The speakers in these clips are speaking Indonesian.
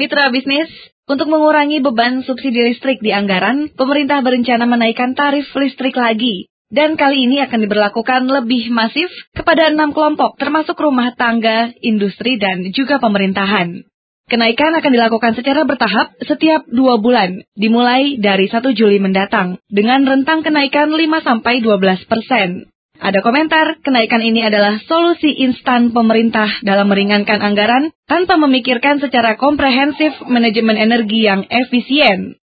Mitra bisnis, untuk mengurangi beban subsidi listrik di anggaran, pemerintah berencana menaikkan tarif listrik lagi. Dan kali ini akan diberlakukan lebih masif kepada enam kelompok termasuk rumah tangga, industri, dan juga pemerintahan. Kenaikan akan dilakukan secara bertahap setiap dua bulan, dimulai dari 1 Juli mendatang, dengan rentang kenaikan 5-12 persen. Ada komentar, kenaikan ini adalah solusi instan pemerintah dalam meringankan anggaran tanpa memikirkan secara komprehensif manajemen energi yang efisien.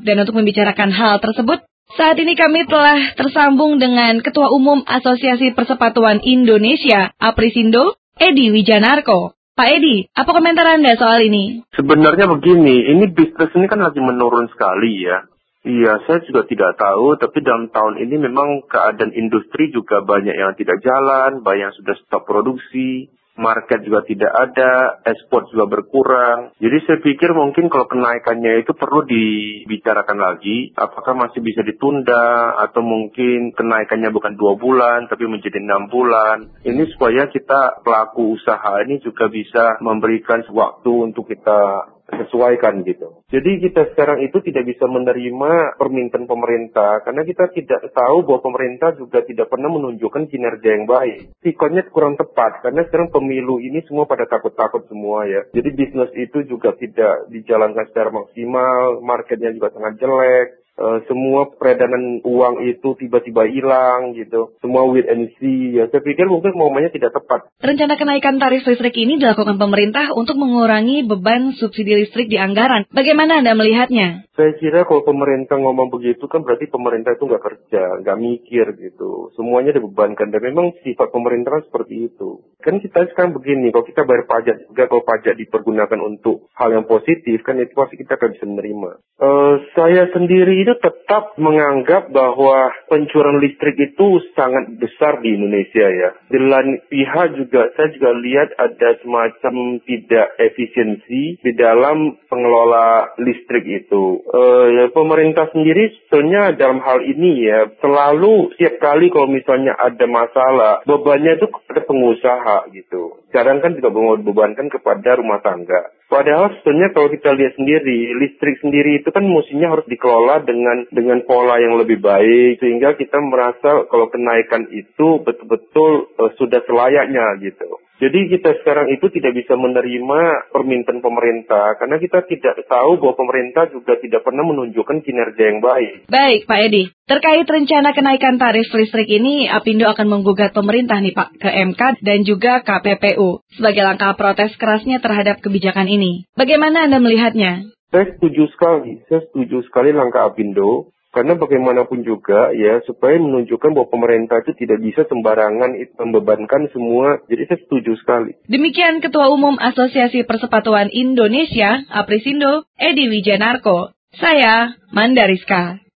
Dan untuk membicarakan hal tersebut, saat ini kami telah tersambung dengan Ketua Umum Asosiasi Persepatuan Indonesia, Aprisindo, Edi Wijanarko. Pak Edi, apa komentar Anda soal ini? Sebenarnya begini, ini bisnis ini kan lagi menurun sekali ya. Iya, saya juga tidak tahu, tapi dalam tahun ini memang keadaan industri juga banyak yang tidak jalan, banyak yang sudah stop produksi, market juga tidak ada, ekspor juga berkurang. Jadi saya pikir mungkin kalau kenaikannya itu perlu dibicarakan lagi, apakah masih bisa ditunda atau mungkin kenaikannya bukan dua bulan tapi menjadi enam bulan. Ini supaya kita pelaku usaha ini juga bisa memberikan waktu untuk kita sesuaikan gitu. Jadi kita sekarang itu tidak bisa menerima permintaan pemerintah karena kita tidak tahu bahwa pemerintah juga tidak pernah menunjukkan kinerja yang baik. Sikonnya kurang tepat karena sekarang pemilu ini semua pada takut-takut semua ya. Jadi bisnis itu juga tidak dijalankan secara maksimal, marketnya juga sangat jelek. Uh, semua peredaran uang itu tiba-tiba hilang gitu. Semua wait and see. Ya, saya pikir mungkin momennya tidak tepat. Rencana kenaikan tarif listrik ini dilakukan pemerintah untuk mengurangi beban subsidi listrik di anggaran. Bagaimana Anda melihatnya? Saya kira kalau pemerintah ngomong begitu kan berarti pemerintah itu nggak kerja, nggak mikir gitu. Semuanya dibebankan dan memang sifat pemerintah kan seperti itu. Kan kita sekarang begini, kalau kita bayar pajak juga kalau pajak dipergunakan untuk hal yang positif kan itu pasti kita akan bisa menerima. Uh, saya sendiri itu tetap menganggap bahwa pencurian listrik itu sangat besar di Indonesia ya. Di lain pihak juga saya juga lihat ada semacam tidak efisiensi di dalam pengelola listrik itu uh, pemerintah sendiri sebetulnya dalam hal ini ya selalu setiap kali kalau misalnya ada masalah bebannya itu kepada pengusaha gitu. Sekarang kan juga bebankan kepada rumah tangga. Padahal sebetulnya kalau kita lihat sendiri, listrik sendiri itu kan mestinya harus dikelola dengan dengan pola yang lebih baik sehingga kita merasa kalau kenaikan itu betul-betul uh, sudah selayaknya gitu. Jadi kita sekarang itu tidak bisa menerima permintaan pemerintah karena kita tidak tahu bahwa pemerintah juga tidak pernah menunjukkan kinerja yang baik. Baik Pak Edi, terkait rencana kenaikan tarif listrik ini, Apindo akan menggugat pemerintah nih Pak ke MK dan juga KPPU sebagai langkah protes kerasnya terhadap kebijakan ini. Bagaimana Anda melihatnya? Saya setuju sekali, saya setuju sekali langkah Apindo karena bagaimanapun juga ya supaya menunjukkan bahwa pemerintah itu tidak bisa sembarangan membebankan semua. Jadi saya setuju sekali. Demikian Ketua Umum Asosiasi Persepatuan Indonesia, Aprisindo, Edi Wijanarko. Saya Mandariska.